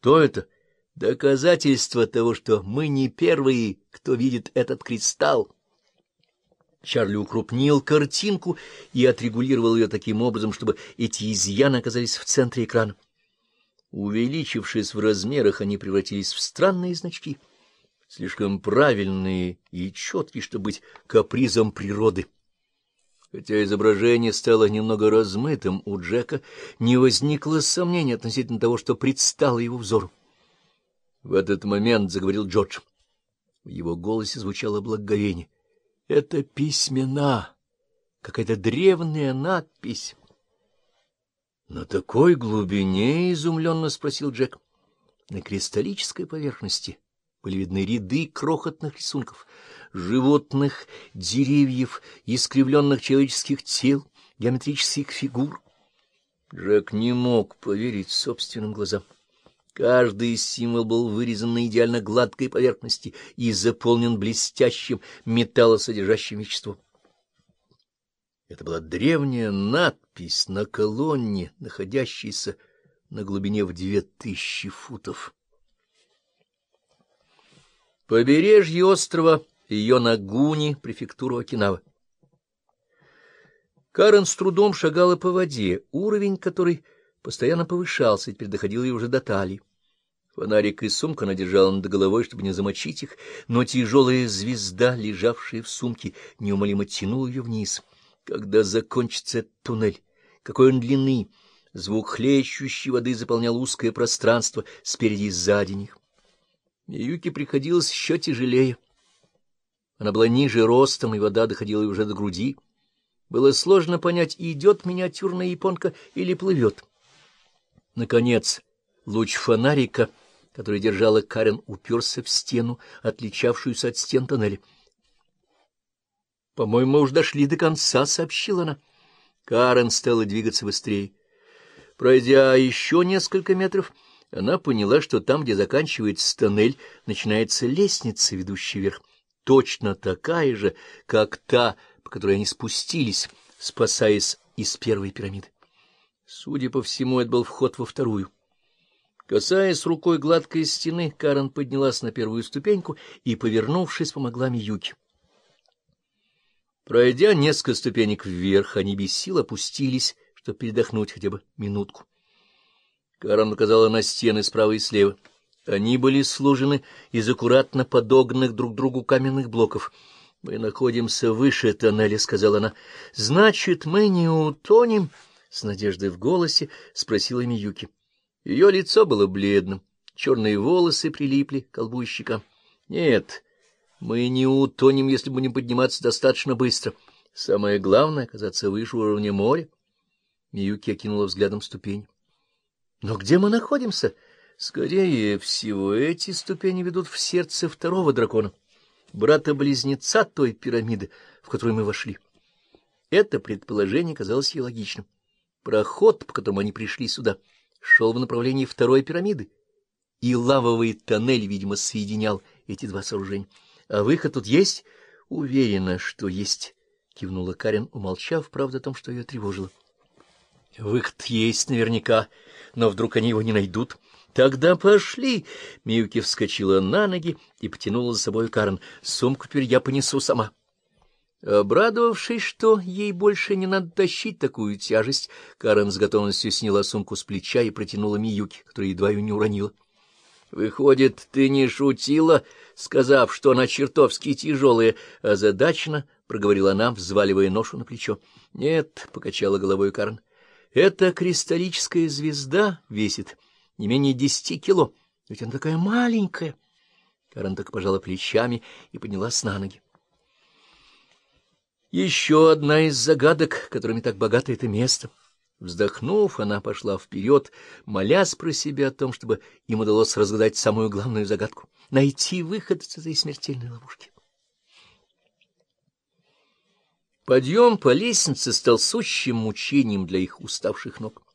Что это? Доказательство того, что мы не первые, кто видит этот кристалл. Чарли укрупнил картинку и отрегулировал ее таким образом, чтобы эти изъяны оказались в центре экрана. Увеличившись в размерах, они превратились в странные значки, слишком правильные и четкие, чтобы быть капризом природы. Хотя изображение стало немного размытым, у Джека не возникло сомнений относительно того, что предстало его взору. В этот момент заговорил Джордж. В его голосе звучало благоговение. — Это письмена, какая-то древняя надпись. — На такой глубине? — изумленно спросил Джек. На кристаллической поверхности были видны ряды крохотных рисунков — животных, деревьев, искривленных человеческих тел, геометрических фигур. Джек не мог поверить собственным глазам. Каждый символ был вырезан на идеально гладкой поверхности и заполнен блестящим металлосодержащим веществом. Это была древняя надпись на колонне, находящейся на глубине в две тысячи футов. Побережье острова Йонагуни, префектуру Окинава. Карен с трудом шагала по воде, уровень которой постоянно повышался, теперь доходил ей уже до талии. Фонарик и сумка она держала над головой, чтобы не замочить их, но тяжелая звезда, лежавшая в сумке, неумолимо тянула ее вниз. Когда закончится этот туннель? Какой он длины? Звук хлещущей воды заполнял узкое пространство спереди и сзади них. Юке приходилось еще тяжелее. Она была ниже ростом, и вода доходила уже до груди. Было сложно понять, идет миниатюрная японка или плывет. Наконец, луч фонарика — который держала Карен, уперся в стену, отличавшуюся от стен тоннеля. — По-моему, мы уж дошли до конца, — сообщила она. Карен стала двигаться быстрее. Пройдя еще несколько метров, она поняла, что там, где заканчивается тоннель, начинается лестница, ведущая вверх, точно такая же, как та, по которой они спустились, спасаясь из первой пирамиды. Судя по всему, это был вход во вторую. Касаясь рукой гладкой стены, Карен поднялась на первую ступеньку и, повернувшись, помогла Миюке. Пройдя несколько ступенек вверх, они без сил опустились, чтобы передохнуть хотя бы минутку. Карен указала на стены справа и слева. Они были сложены из аккуратно подогнанных друг другу каменных блоков. — Мы находимся выше тоннеля, — сказала она. — Значит, мы не утонем? — с надеждой в голосе спросила Миюки. Ее лицо было бледным, черные волосы прилипли к колбу и щекам. Нет, мы не утонем, если будем подниматься достаточно быстро. Самое главное — оказаться выше уровня моря. Миюки окинула взглядом ступень. Но где мы находимся? Скорее всего, эти ступени ведут в сердце второго дракона, брата-близнеца той пирамиды, в которую мы вошли. Это предположение казалось ей логичным. Проход, по которому они пришли сюда — шел в направлении второй пирамиды, и лавовый тоннель, видимо, соединял эти два сооружения. — А выход тут есть? — Уверена, что есть, — кивнула Карен, умолчав, правда, о том, что ее тревожило. — Выход есть наверняка, но вдруг они его не найдут. — Тогда пошли! — Миюки вскочила на ноги и потянула за собой Карен. — Сумку теперь я понесу сама. — Обрадовавшись, что ей больше не надо тащить такую тяжесть, Карен с готовностью сняла сумку с плеча и протянула Миюки, которая едва ее не уронила. — Выходит, ты не шутила, сказав, что она чертовски тяжелая, а задачно, — проговорила она, взваливая ношу на плечо. — Нет, — покачала головой Карен, — эта кристаллическая звезда весит не менее десяти кило, ведь она такая маленькая. Карен так пожала плечами и поднялась на ноги. Еще одна из загадок, которыми так богато это место. Вздохнув, она пошла вперед, молясь про себя о том, чтобы им удалось разгадать самую главную загадку — найти выход из этой смертельной ловушки. Подъем по лестнице стал сущим мучением для их уставших ног.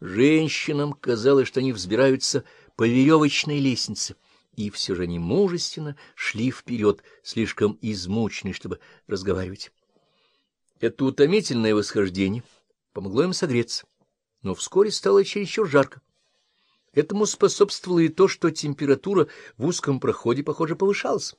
Женщинам казалось, что они взбираются по веревочной лестнице, и все же они мужественно шли вперед, слишком измученные, чтобы разговаривать. Это утомительное восхождение помогло им согреться, но вскоре стало чересчур жарко. Этому способствовало и то, что температура в узком проходе, похоже, повышалась.